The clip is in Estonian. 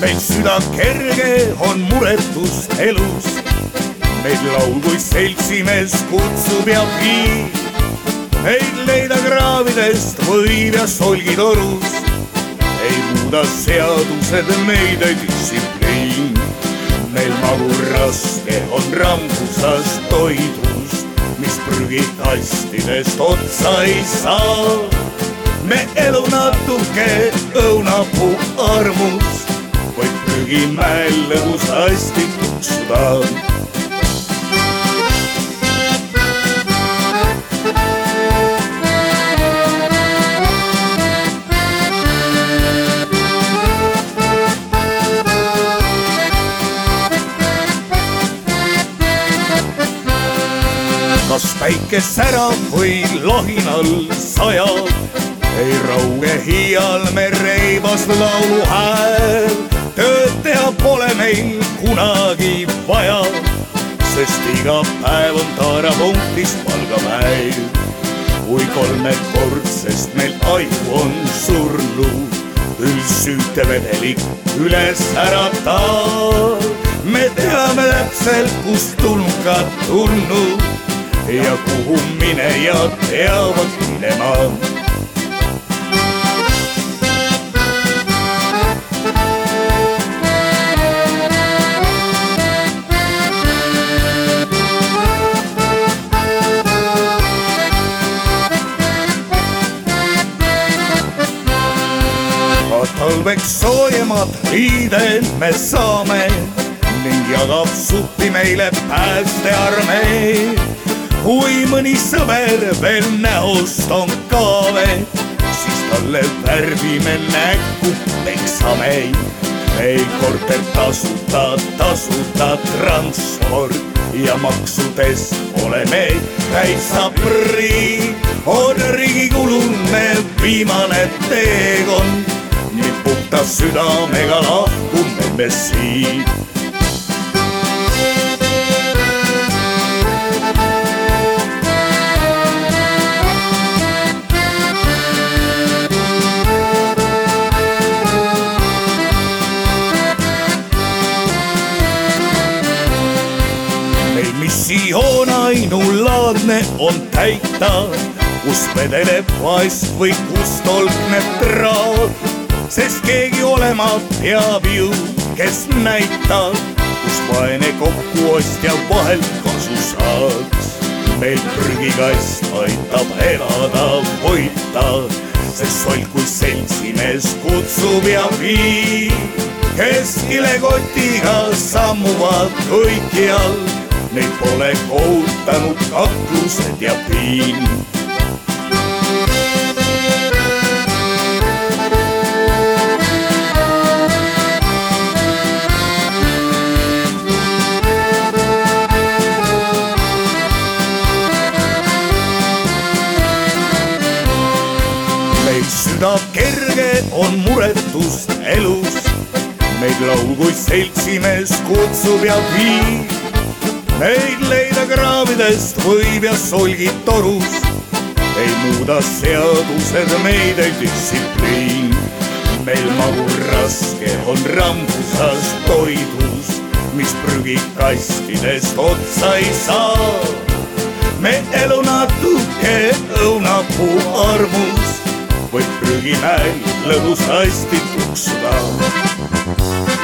meil süda kerge on muretust elus. meid laulguis seltsimees kutsub ja viib, meid leida kraavidest võib ja solgitorus. ei muuda seadused meid ei distsipliin, meil magur raske on rambusas toidust, mis prügikastidest otsa ei saa me elu natuke õunapuu armus prügimäel lõbus hästi tuksuda. kas päike särab või lohinal sajab ei rauge hiial me reibas lauluhääl, tööd sest iga päev on taarapunktis palgapäev. kui kolmekordsest meil aju on surnud, küll süütevedelik üles äratab. me teame täpselt, kust tulnukad tulnud ja kuhu minejad peavad minema talveks soojemad riided me saame ning jagab suppi meile päästearmee. kui mõni sõber veel näost on kaave, siis talle värvime näkku, peksame. meil korter tasuta, tasuta transport ja maksudest oleme täitsa prii. on riigi kulune viimane teekond puhta südamega lahkume me siit. missioon ainulaadne on täita, kus vedeleb vaest või kus tolkneb traat sest keegi olema peab ju, kes näitab, kus vaene kokkuostja vahelt kasu saaks. meil prügikast aitab elada, hoida, sest solk kui seltsimees kutsub ja viib, kes kilekotiga sammuvad kõikjal, neid pole kohutanud kaklused ja piin süda kerge on muretust elus. meid laulguid seltsimees kutsub ja viib. meid leida kraavidest võib ja solgid torus. ei muuda seadused meid ei distsipliin. meil magur raske on rambusas toidus, mis prügikastidest otsa ei saa. me elu natuke õunapuu armus kuigi näen lõbusasti tuksuda.